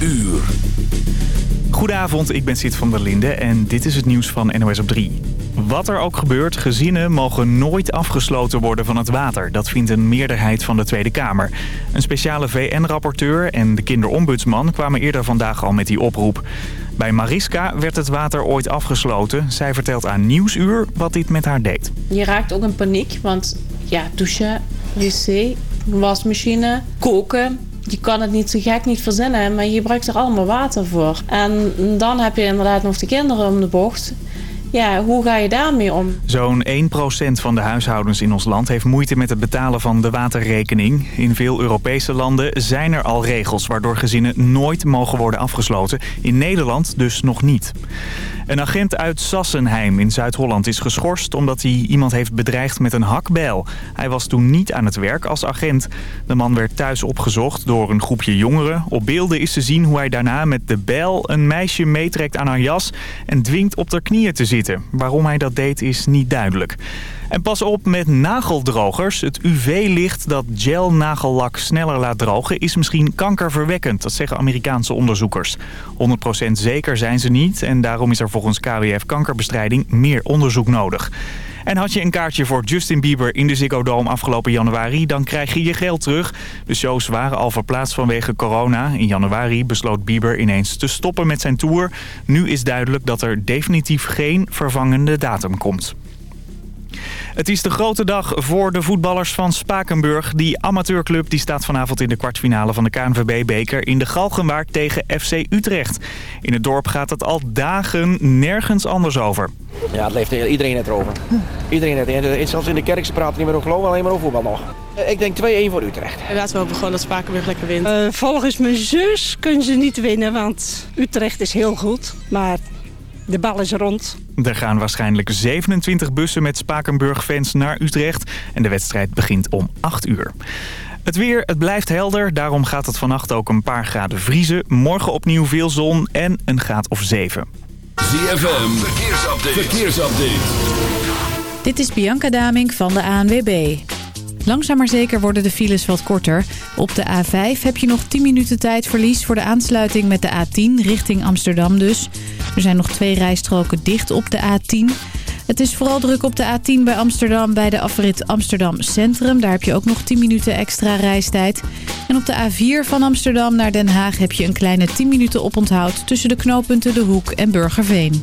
uur. Goedenavond, ik ben Sid van der Linde en dit is het nieuws van NOS op 3. Wat er ook gebeurt, gezinnen mogen nooit afgesloten worden van het water. Dat vindt een meerderheid van de Tweede Kamer. Een speciale VN-rapporteur en de kinderombudsman kwamen eerder vandaag al met die oproep. Bij Mariska werd het water ooit afgesloten. Zij vertelt aan Nieuwsuur wat dit met haar deed. Je raakt ook in paniek, want ja, douchen, wc, wasmachine, koken je kan het niet zo gek niet verzinnen, maar je gebruikt er allemaal water voor. En dan heb je inderdaad nog de kinderen om de bocht. Ja, hoe ga je daarmee om? Zo'n 1% van de huishoudens in ons land heeft moeite met het betalen van de waterrekening. In veel Europese landen zijn er al regels waardoor gezinnen nooit mogen worden afgesloten. In Nederland dus nog niet. Een agent uit Sassenheim in Zuid-Holland is geschorst omdat hij iemand heeft bedreigd met een hakbijl. Hij was toen niet aan het werk als agent. De man werd thuis opgezocht door een groepje jongeren. Op beelden is te zien hoe hij daarna met de bijl een meisje meetrekt aan haar jas en dwingt op haar knieën te zitten. Waarom hij dat deed is niet duidelijk. En pas op met nageldrogers. Het UV-licht dat gel-nagellak sneller laat drogen is misschien kankerverwekkend. Dat zeggen Amerikaanse onderzoekers. 100% zeker zijn ze niet en daarom is er volgens KWF kankerbestrijding meer onderzoek nodig. En had je een kaartje voor Justin Bieber in de Ziggo Dome afgelopen januari... dan krijg je je geld terug. De shows waren al verplaatst vanwege corona. In januari besloot Bieber ineens te stoppen met zijn tour. Nu is duidelijk dat er definitief geen vervangende datum komt. Het is de grote dag voor de voetballers van Spakenburg. Die amateurclub die staat vanavond in de kwartfinale van de KNVB-beker in de Galgenwaard tegen FC Utrecht. In het dorp gaat het al dagen nergens anders over. Ja, het leeft iedereen het erover. Iedereen het. Zelfs in de kerk ze praten niet meer over geloof, alleen maar over voetbal nog. Ik denk 2-1 voor Utrecht. Laten we hopen gewoon dat Spakenburg lekker wint. Uh, volgens mijn zus kunnen ze niet winnen, want Utrecht is heel goed. Maar de bal is rond. Er gaan waarschijnlijk 27 bussen met Spakenburg-fans naar Utrecht. En de wedstrijd begint om 8 uur. Het weer, het blijft helder. Daarom gaat het vannacht ook een paar graden vriezen. Morgen opnieuw veel zon en een graad of 7. ZFM, verkeersupdate. verkeersupdate. Dit is Bianca Daming van de ANWB. Langzaam maar zeker worden de files wat korter. Op de A5 heb je nog 10 minuten tijdverlies voor de aansluiting met de A10 richting Amsterdam dus. Er zijn nog twee rijstroken dicht op de A10. Het is vooral druk op de A10 bij Amsterdam bij de afrit Amsterdam Centrum. Daar heb je ook nog 10 minuten extra reistijd. En op de A4 van Amsterdam naar Den Haag heb je een kleine 10 minuten oponthoud... tussen de knooppunten De Hoek en Burgerveen.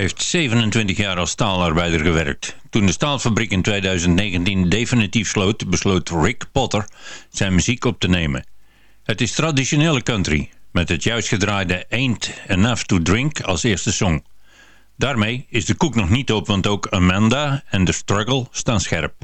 heeft 27 jaar als staalarbeider gewerkt. Toen de staalfabriek in 2019 definitief sloot, besloot Rick Potter zijn muziek op te nemen. Het is traditionele country, met het juist gedraaide Ain't Enough to Drink als eerste song. Daarmee is de koek nog niet op, want ook Amanda en The Struggle staan scherp.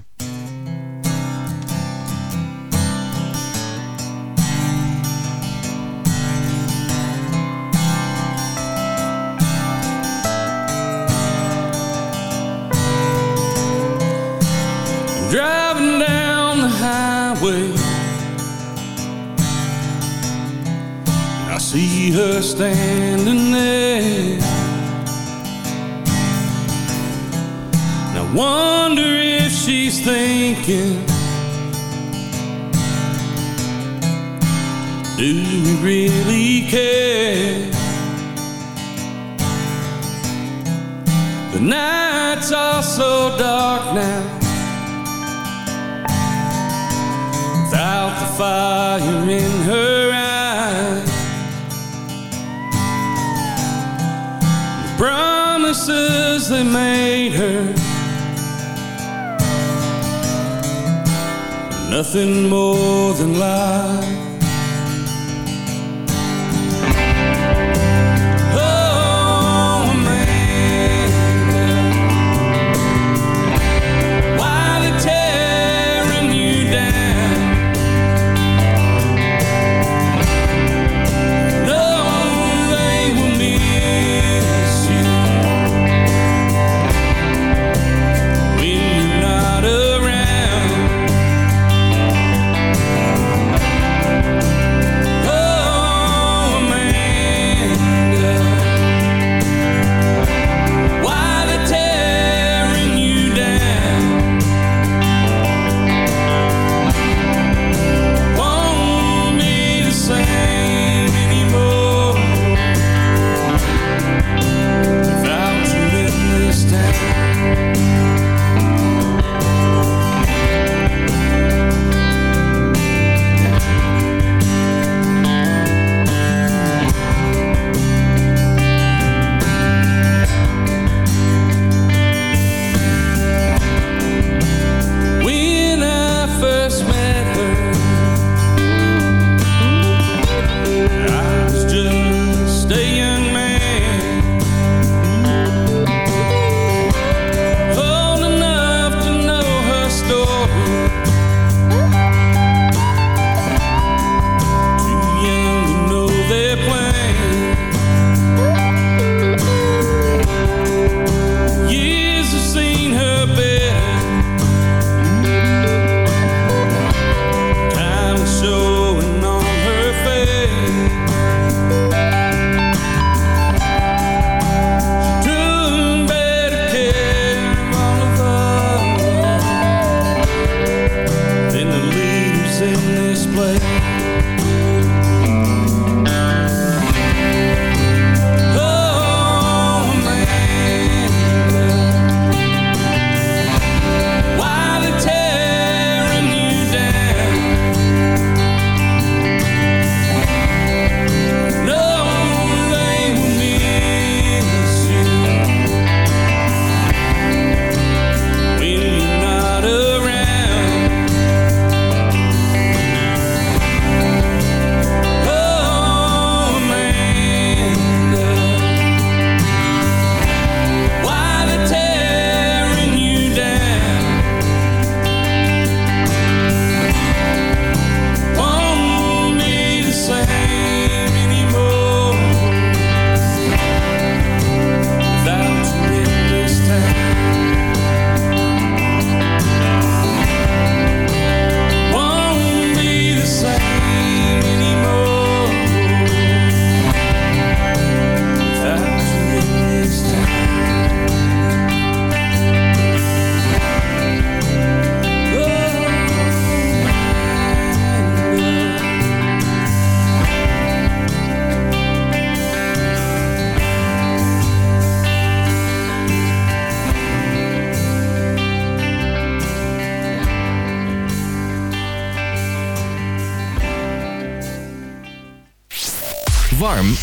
See her standing there. And I wonder if she's thinking, do we really care? The nights are so dark now. without the fire in her promises they made her, nothing more than lies.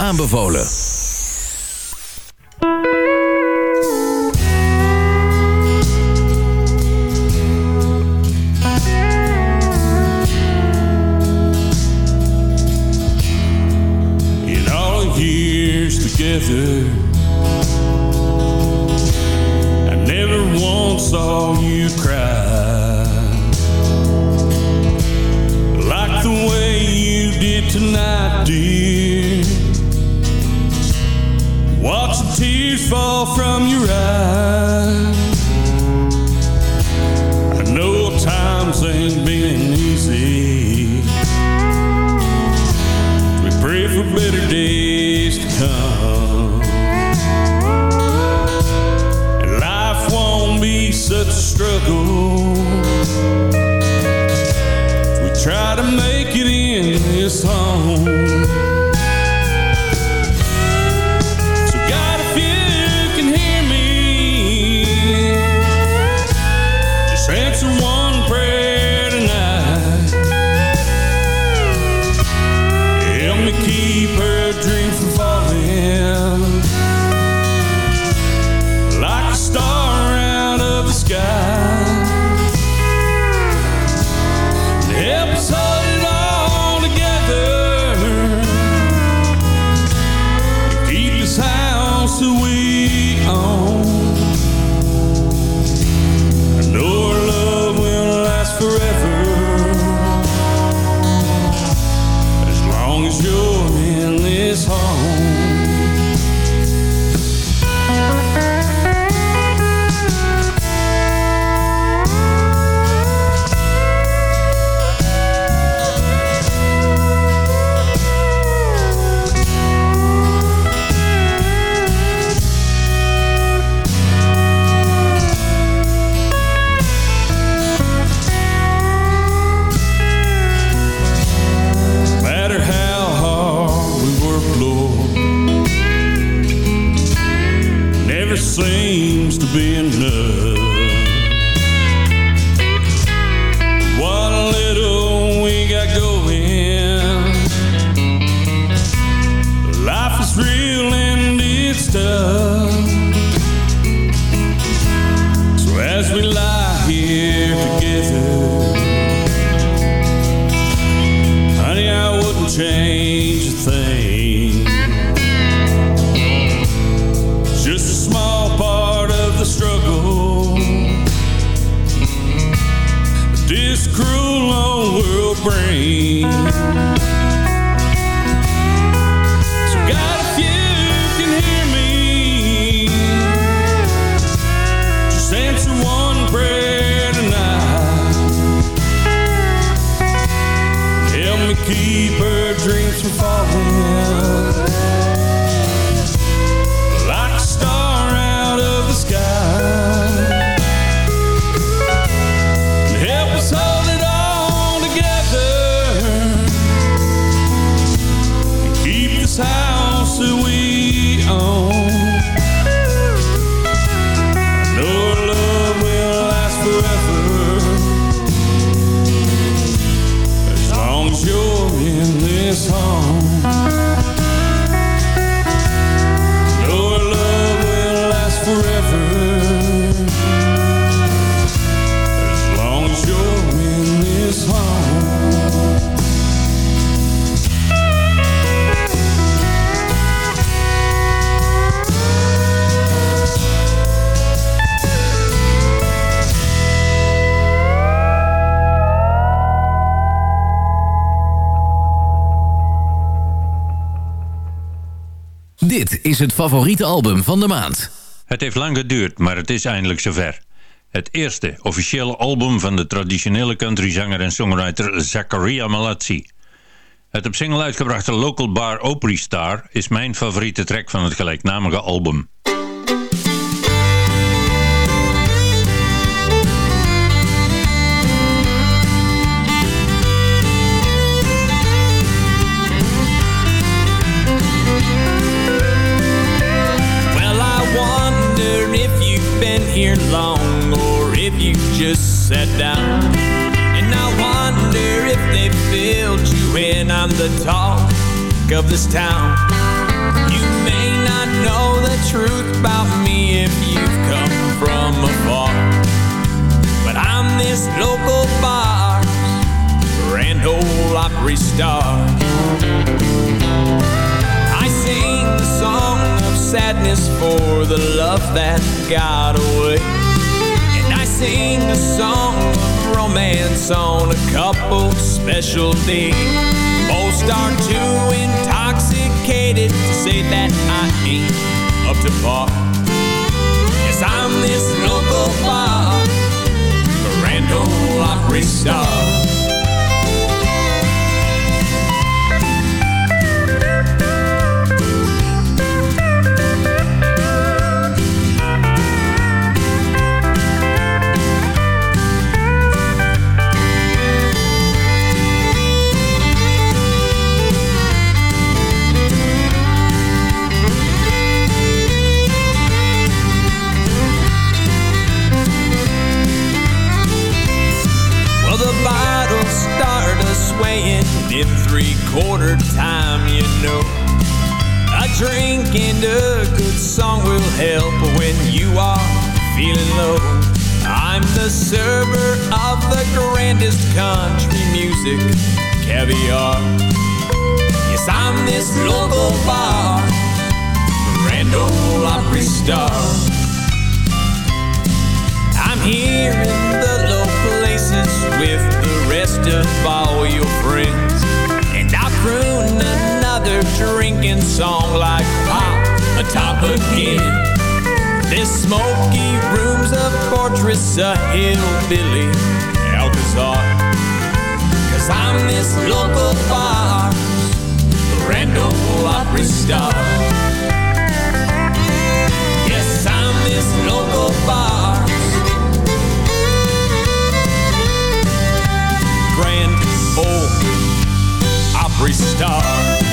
aanbevolen. So as we lie here together, honey, I wouldn't change. is het favoriete album van de maand. Het heeft lang geduurd, maar het is eindelijk zover. Het eerste officiële album van de traditionele countryzanger en songwriter Zacharia Malazzi. Het op single uitgebrachte Local Bar Opry Star is mijn favoriete track van het gelijknamige album. Of this town. You may not know the truth about me if you've come from afar. But I'm this local bar's Grand Ole Opry star. I sing the song of sadness for the love that got away. And I sing a song of romance on a couple special days. Most are too intoxicated to say that I ain't up to par. Yes, I'm this local bar, Grand Ole Opry star. Help when you are feeling low. I'm the server of the grandest country music caviar. Yes, I'm this local bar, Grand Ole Opry star. I'm here in the low places with the rest of all your friends. And I'll croon another drinking song like Pop atop again. This smoky room's a fortress, a hillbilly Alcazar. Cause I'm this local bar's Grand Ole Opry star. Yes, I'm this local bar's Grand Ole Opry star.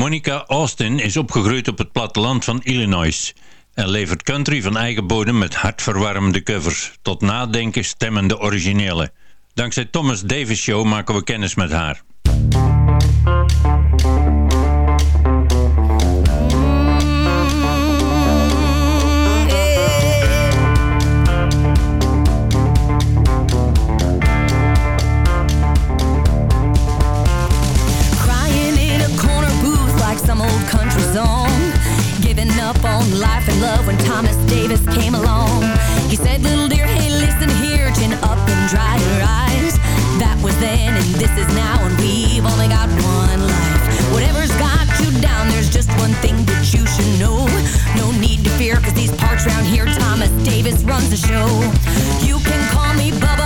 Monica Austin is opgegroeid op het platteland van Illinois en levert country van eigen bodem met hartverwarmende covers, tot nadenken stemmende originele. Dankzij Thomas Davis Show maken we kennis met haar. Came along. He said, Little dear, hey, listen here, chin up and dry your eyes. That was then and this is now, and we've only got one life. Whatever's got you down, there's just one thing that you should know. No need to fear, cause these parts round here, Thomas Davis runs the show. You can call me Bubba,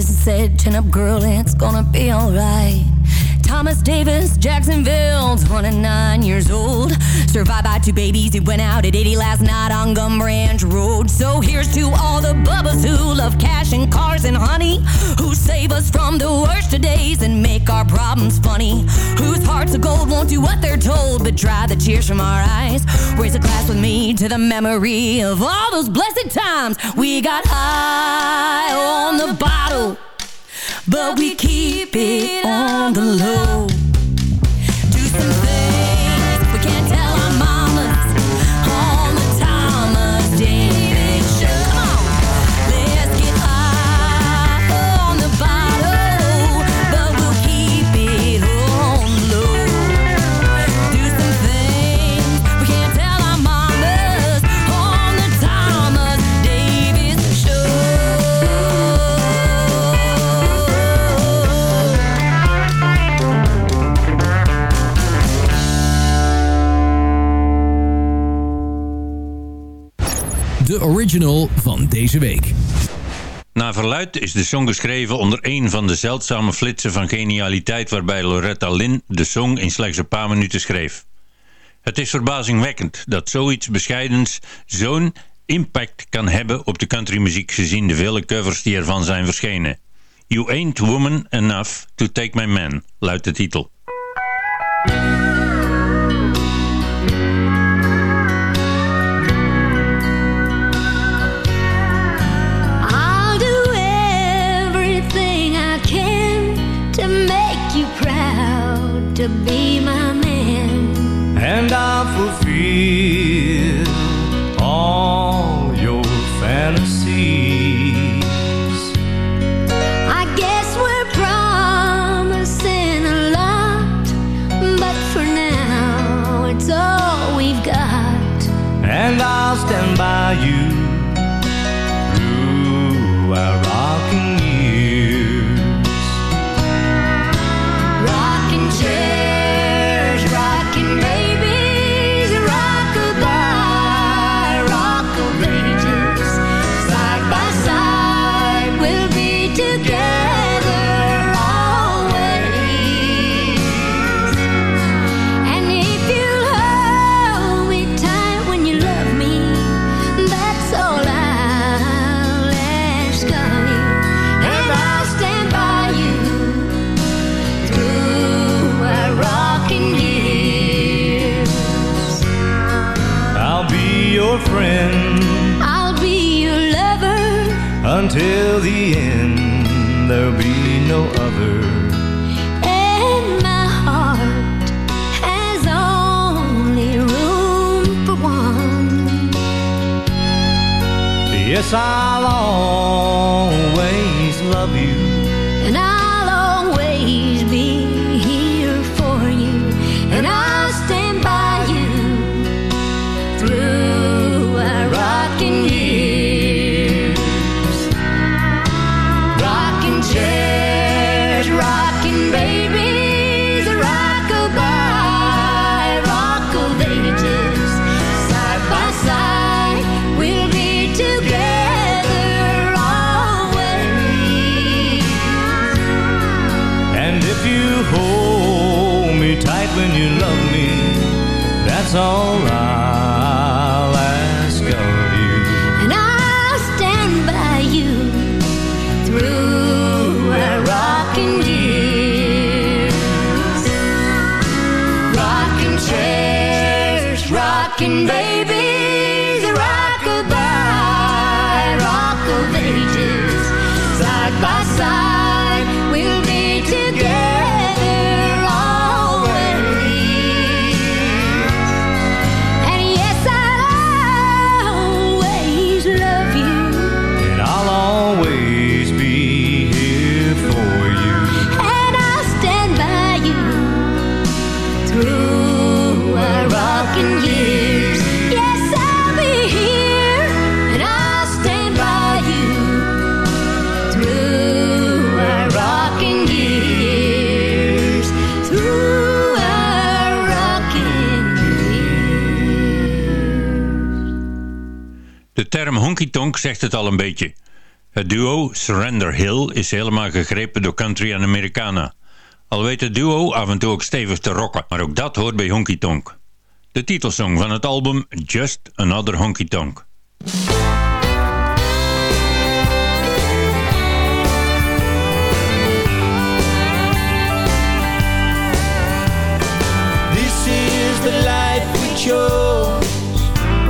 distance said, Chin up, girl, it's gonna be alright. Thomas Davis, Jacksonville, 29 years old. Survived by two babies who went out at 80 last night on Branch Road. So here's to all the bubbas who love cash and cars and honey, who save us from the worst of days and make our problems funny. Whose hearts of gold won't do what they're told, but dry the tears from our eyes. Raise a glass with me to the memory of all those blessed times we got high on the bottle but we keep it on the low. De original van deze week. Na verluid is de song geschreven onder een van de zeldzame flitsen van genialiteit waarbij Loretta Lynn de song in slechts een paar minuten schreef. Het is verbazingwekkend dat zoiets bescheidens zo'n impact kan hebben op de countrymuziek gezien de vele covers die ervan zijn verschenen. You Ain't Woman Enough to Take My Man, luidt de titel. Fulfill all your fantasies. I guess we're promising a lot, but for now it's all we've got. And I'll stand by you until the end. There'll be no other. and my heart has only room for one. Yes, I'll always love you. That's all term honky tonk zegt het al een beetje. Het duo Surrender Hill is helemaal gegrepen door country en Americana. Al weet het duo af en toe ook stevig te rocken, maar ook dat hoort bij honky tonk. De titelsong van het album Just Another Honky Tonk. This is the life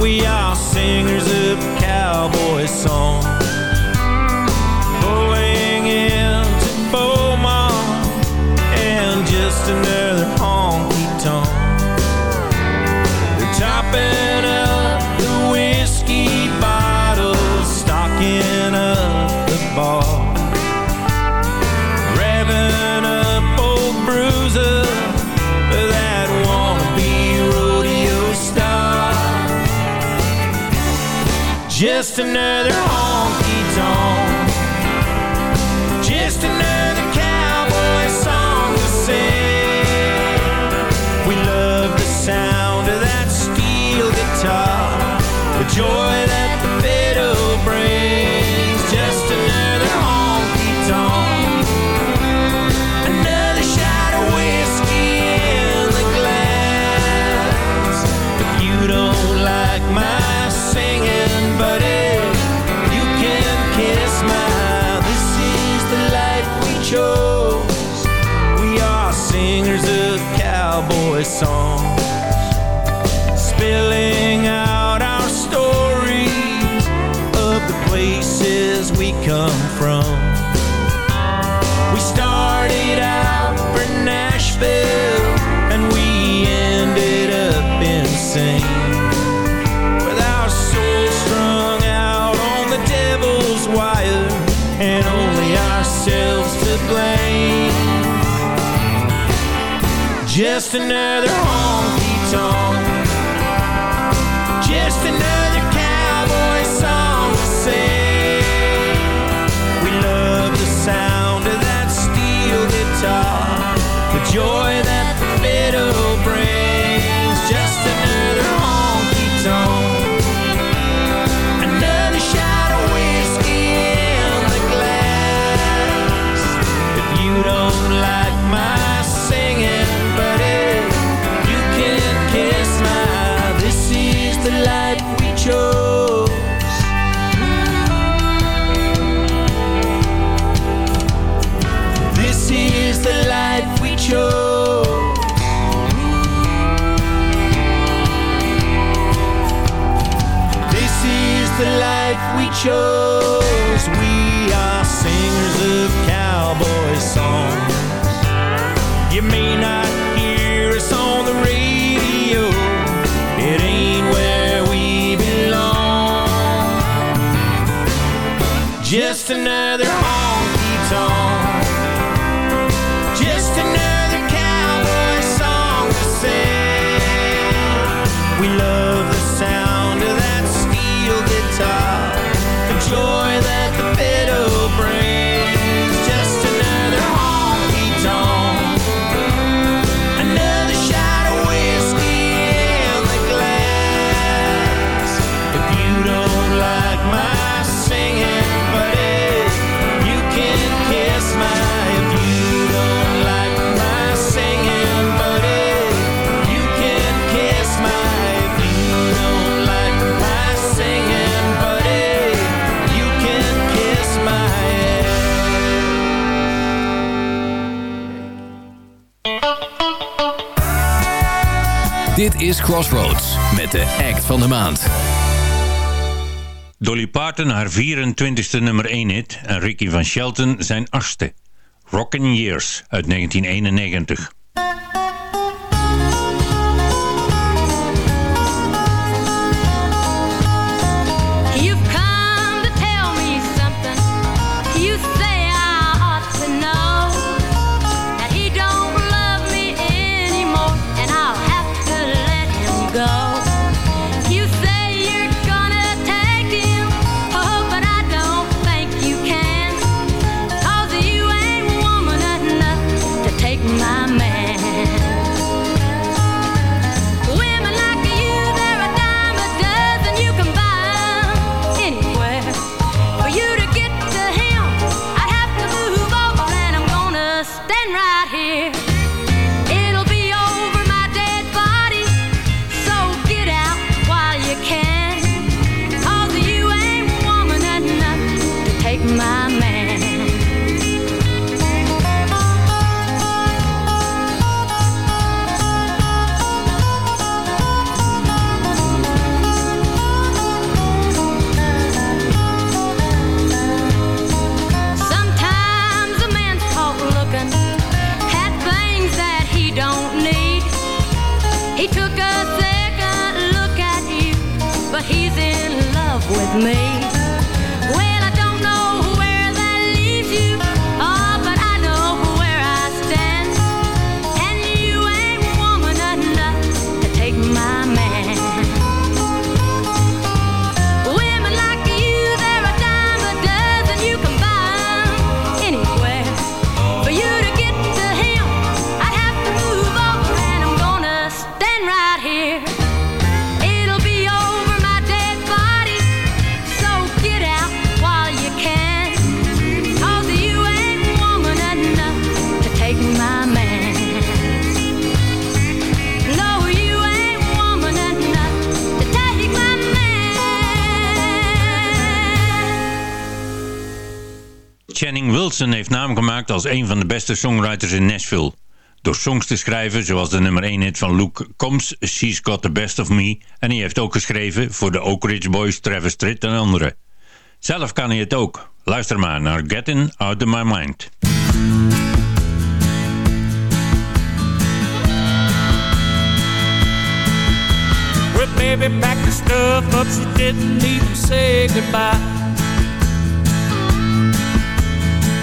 We are singers of cowboy songs just another home. Another. home. Crossroads met de act van de maand. Dolly Parton haar 24ste nummer 1 hit en Ricky van Shelton zijn 8ste. Rockin' Years uit 1991. Channing Wilson heeft naam gemaakt als een van de beste songwriters in Nashville. Door songs te schrijven zoals de nummer 1 hit van Luke Combs, She's Got The Best Of Me. En hij heeft ook geschreven voor de Oak Ridge Boys, Travis Tritt en anderen. Zelf kan hij het ook. Luister maar naar Getting Out Of My Mind. Her stuff didn't say goodbye.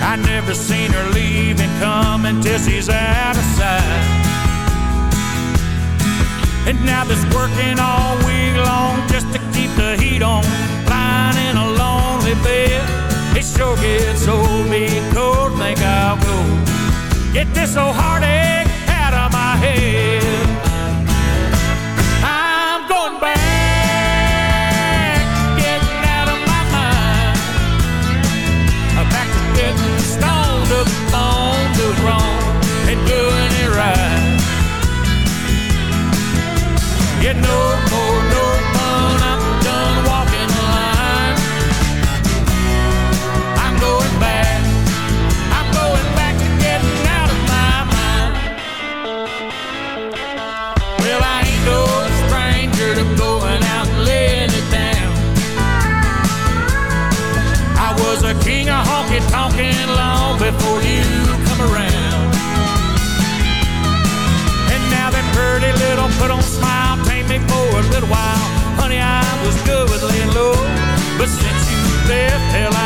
I never seen her leave and come until she's out of sight. And now this working all week long just to keep the heat on, lying in a lonely bed. It sure gets so big cold, think I'll go get this old heartache out of my head. Put on smile tamed me for a little while. Honey, I was good with laying low. But since you left, hell,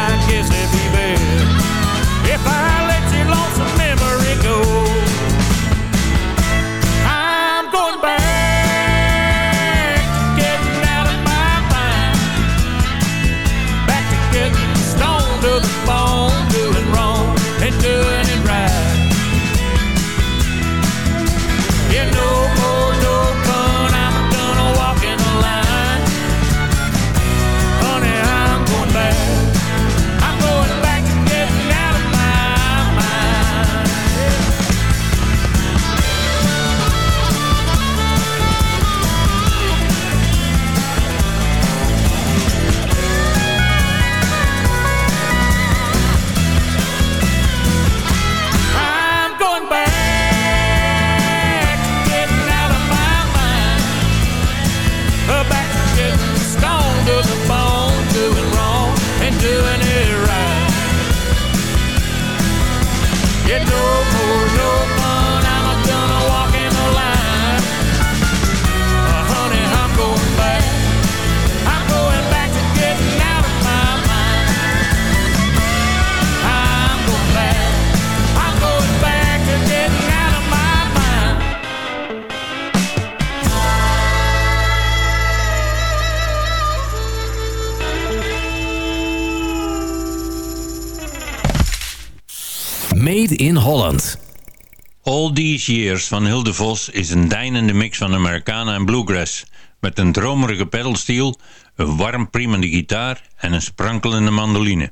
All These Years van Hilde Vos is een deinende mix van Americana en bluegrass. Met een dromerige pedalsteel, een warm priemende gitaar en een sprankelende mandoline.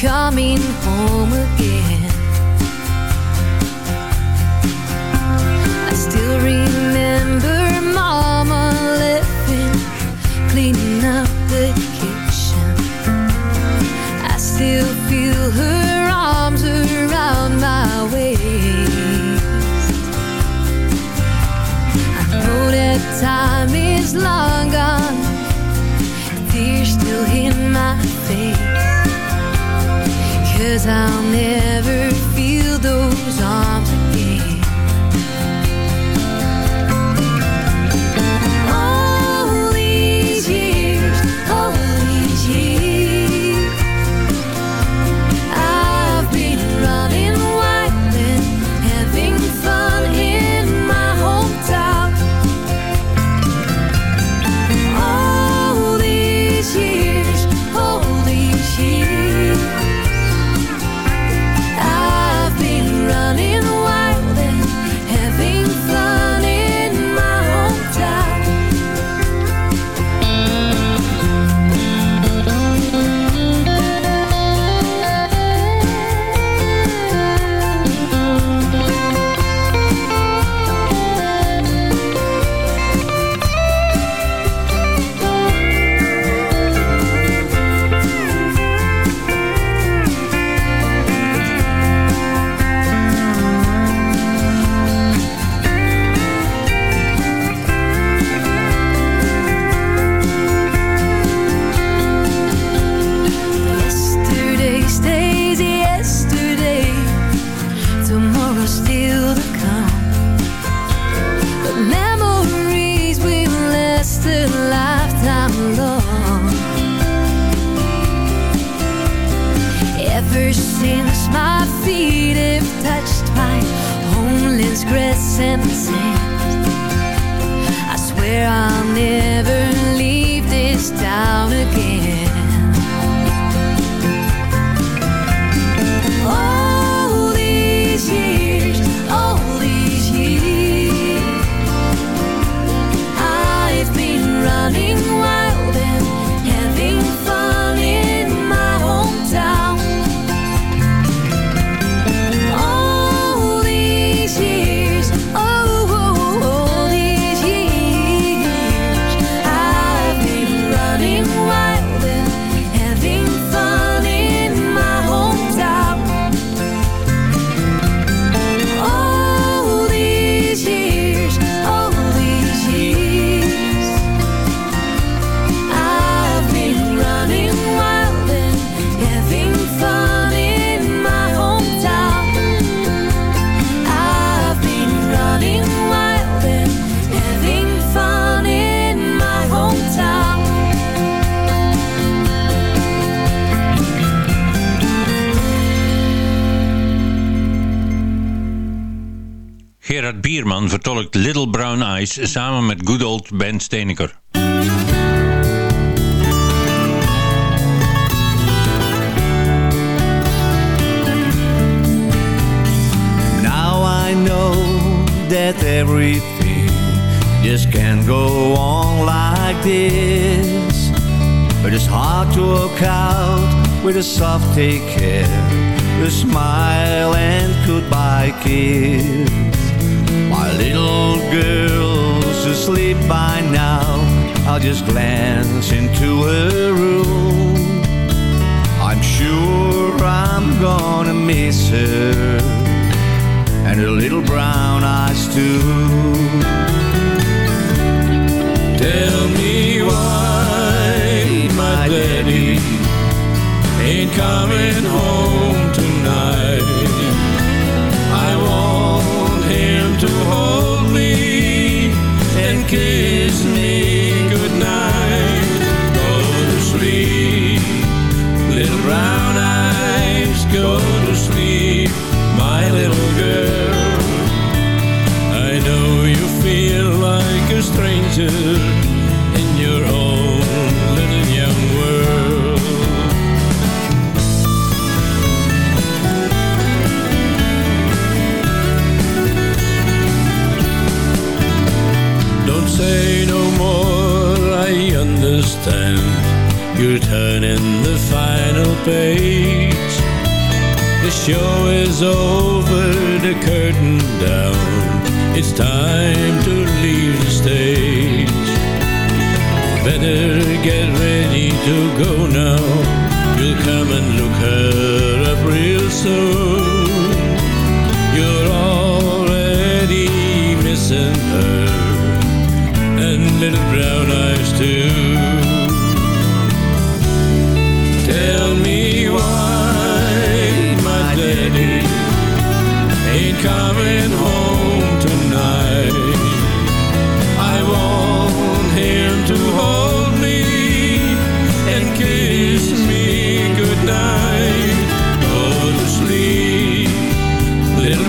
Coming home again. Gerard Bierman vertolkt Little Brown Eyes samen met good old Ben Steeneker. Now I know that everything just can't go on like this. But it's hard to walk out with a soft take care, a smile and goodbye kiss. Little girl's asleep by now. I'll just glance into her room. I'm sure I'm gonna miss her and her little brown eyes too. Tell me why my daddy ain't coming home tonight. In your own little young world. Don't say no more, I understand. You're turning the final page. The show is over, the curtain down. It's time to leave the stage. Better get ready to go now. You'll come and look her up real soon. You're already missing her. And little brown eyes too.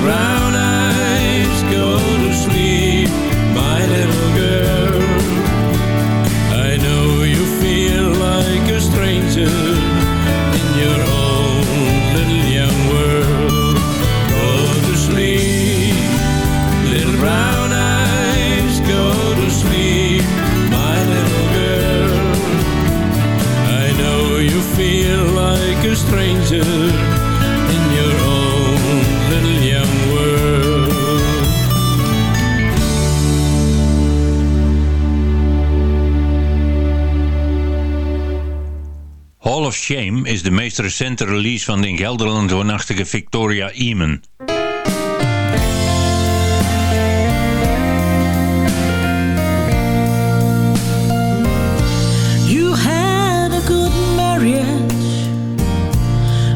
round Shame is de meest recente release van de in Gelderland woonachtige Victoria Eamon. You had a good marriage,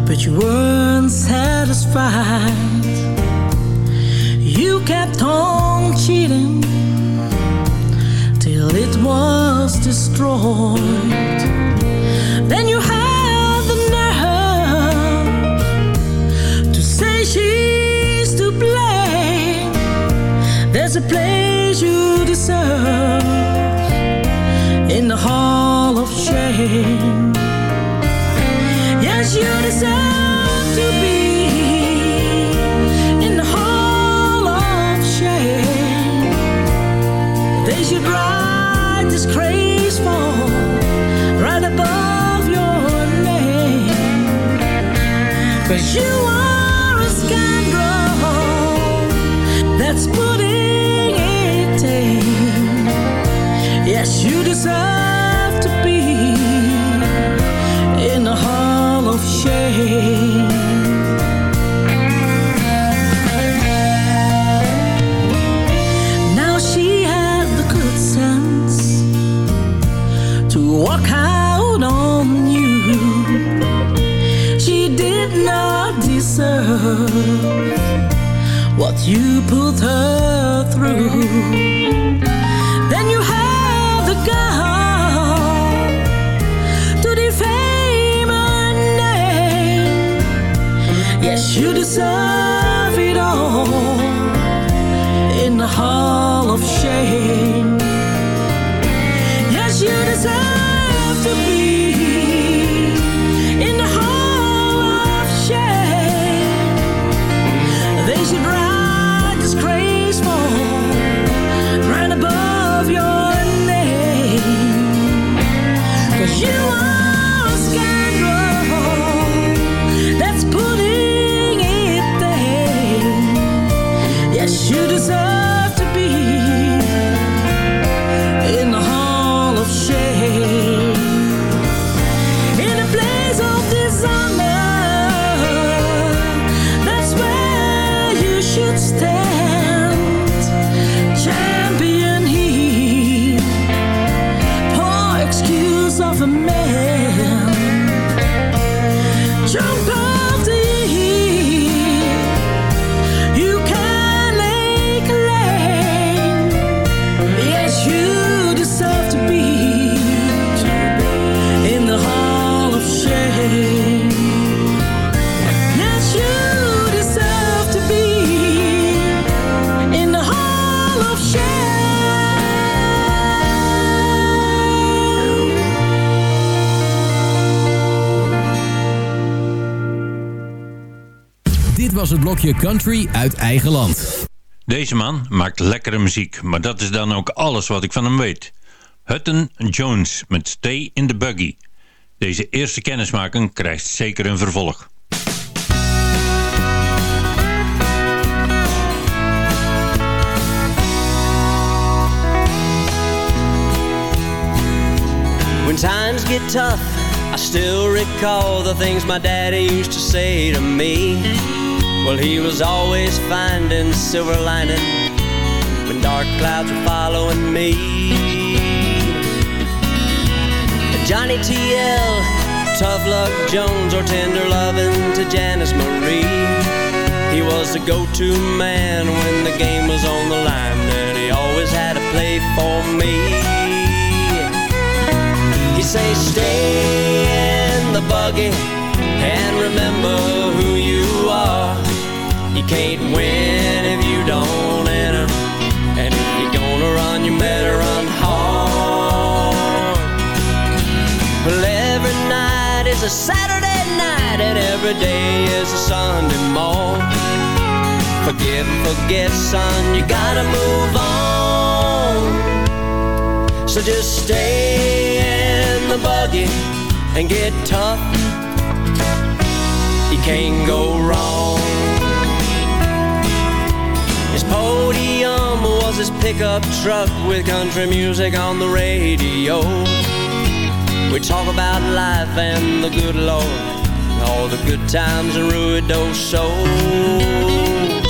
but you weren't satisfied. You kept on cheating till it was destroyed. again. blokje country uit eigen land. Deze man maakt lekkere muziek, maar dat is dan ook alles wat ik van hem weet. Hutton Jones met Stay in the Buggy. Deze eerste kennismaking krijgt zeker een vervolg. When times get tough, I still recall the things my daddy used to say to me. Well, he was always finding silver lining when dark clouds were following me. Johnny TL, Tough Luck Jones, or Tender Lovin' to Janice Marie. He was the go-to man when the game was on the line, and he always had a play for me. He say, stay in the buggy and remember. You can't win if you don't enter, and if you're gonna run, you better run hard. Well, every night is a Saturday night, and every day is a Sunday morn. Forgive forget, son, you gotta move on. So just stay in the buggy and get tough. You can't go wrong. Was his pickup truck with country music on the radio. We talk about life and the good Lord, all the good times in Ruidoso. Oh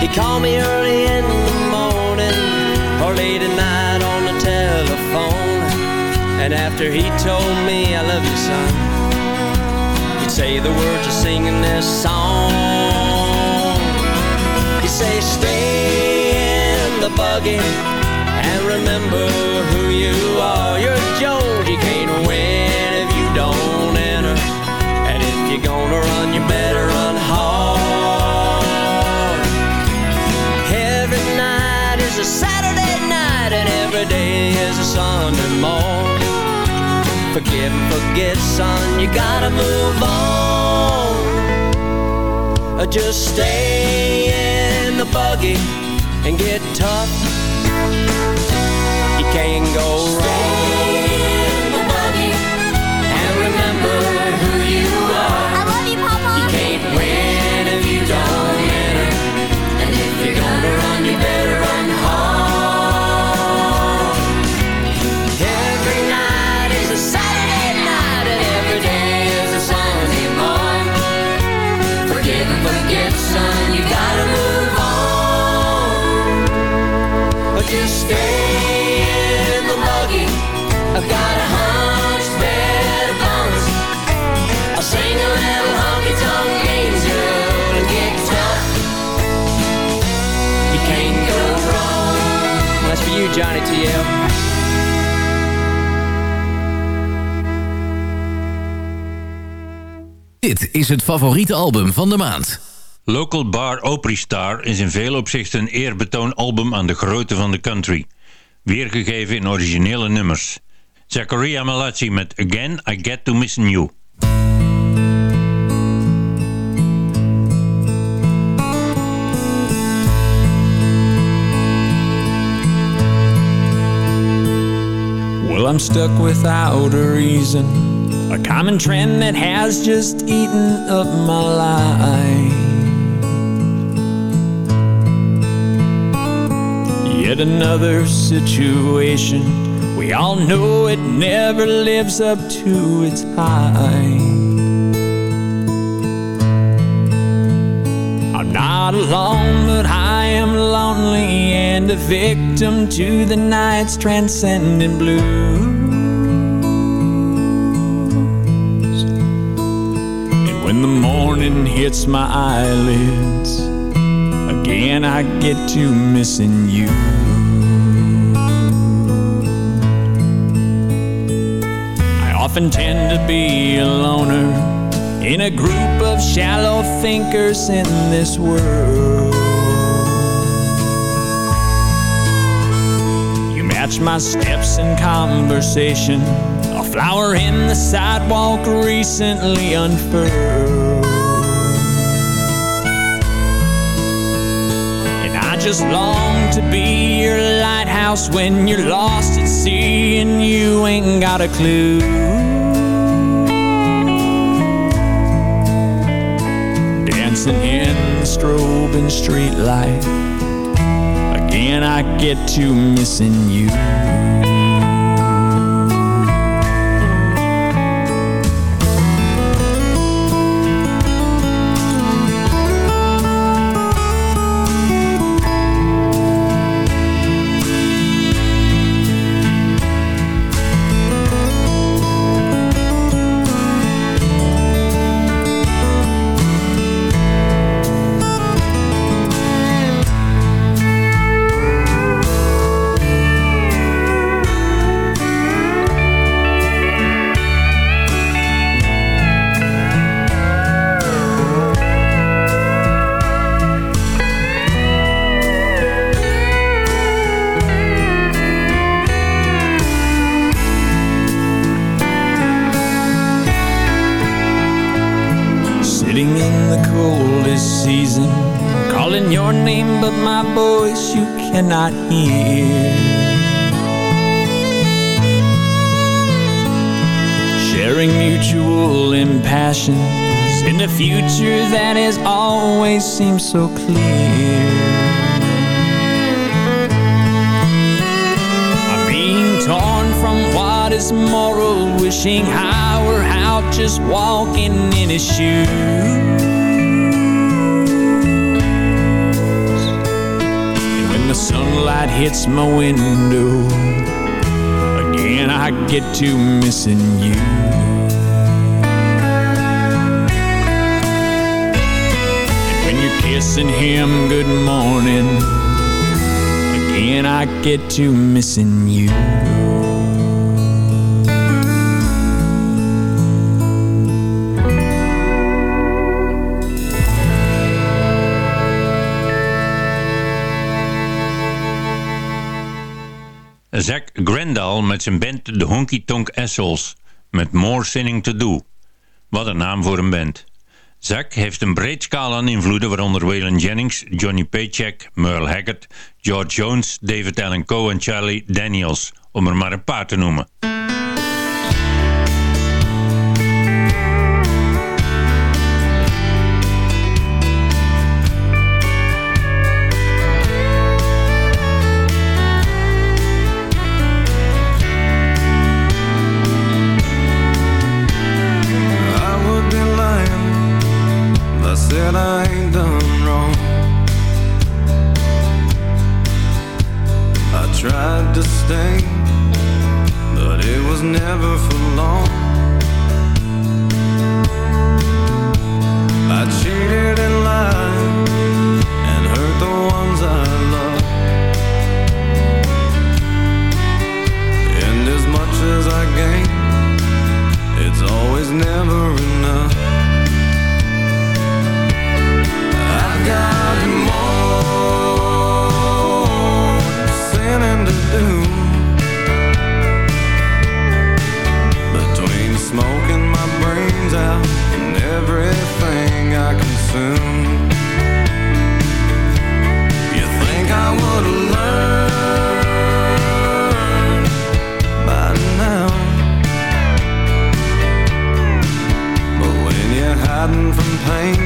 he called me early in the morning or late at night on the telephone. And after he told me I love you, son, he'd say the words of singing this song. He'd say, stay in the buggy and remember who you are. You're Joe, you can't win if you don't enter. And if you're gonna run, you better run hard. Every night is a Saturday night, and every day is a Sunday morning. Forgive and forget, son, you gotta move on. Just stay in the buggy and get tough. You can't go wrong. Dit is het favoriete album van de maand. Local Bar Opry Star is in veel opzichten een eerbetoon album aan de grootte van de country. Weergegeven in originele nummers. Zachariah Malazzi met Again I Get To Missing You. Well, I'm stuck without a reason. A common trend that has just eaten up my life. Yet another situation. We all know it never lives up to its hype. I'm not alone, but I am lonely and a victim to the night's transcendent blues. Morning hits my eyelids, again I get to missing you. I often tend to be a loner in a group of shallow thinkers in this world. You match my steps in conversation, a flower in the sidewalk recently unfurled. just long to be your lighthouse when you're lost at sea and you ain't got a clue. Dancing in the strobing streetlight, again I get to missing you. Always seemed so clear. I'm being torn from what is moral, wishing I were out just walking in his shoes. And when the sunlight hits my window, again I get to missing you. Kissing him good morning, again I get to missing you. Zack Grandal met zijn band de Honky Tonk Assholes met More Sinning To Do. Wat een naam voor een band. Zack heeft een breed scala aan invloeden waaronder Waylon Jennings, Johnny Paycheck, Merle Haggard, George Jones, David Allen Coe en Charlie Daniels, om er maar een paar te noemen. Pain,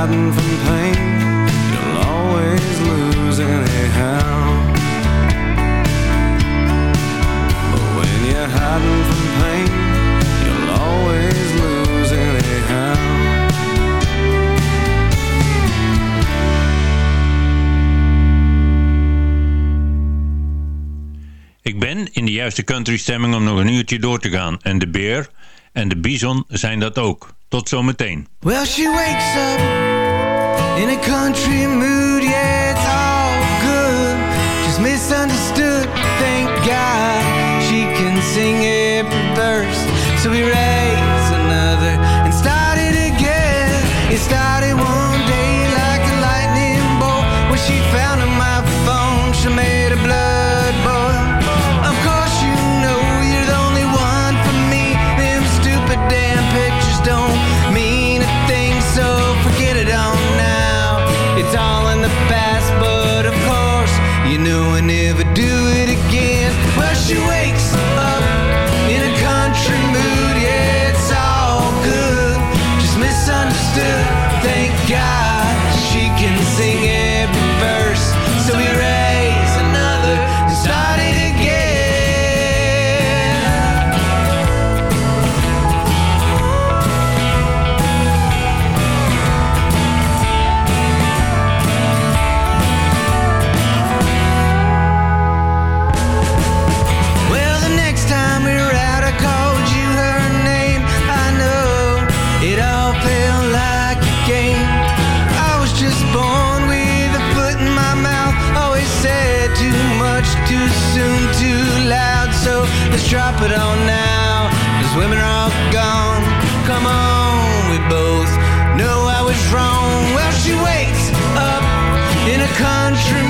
hiding from pain You'll always lose anyhow But when you're hiding from pain You'll always lose anyhow Ik ben in de juiste country stemming om nog een uurtje door te gaan. En de beer en de bison zijn dat ook. Tot zometeen. Well, she wakes up. In a country mood, yeah, it's all good. She's misunderstood, thank God. She can sing every verse. So we raise drop it on now Cause women are all gone. Come on, we both know I was wrong. Well, she wakes up in a country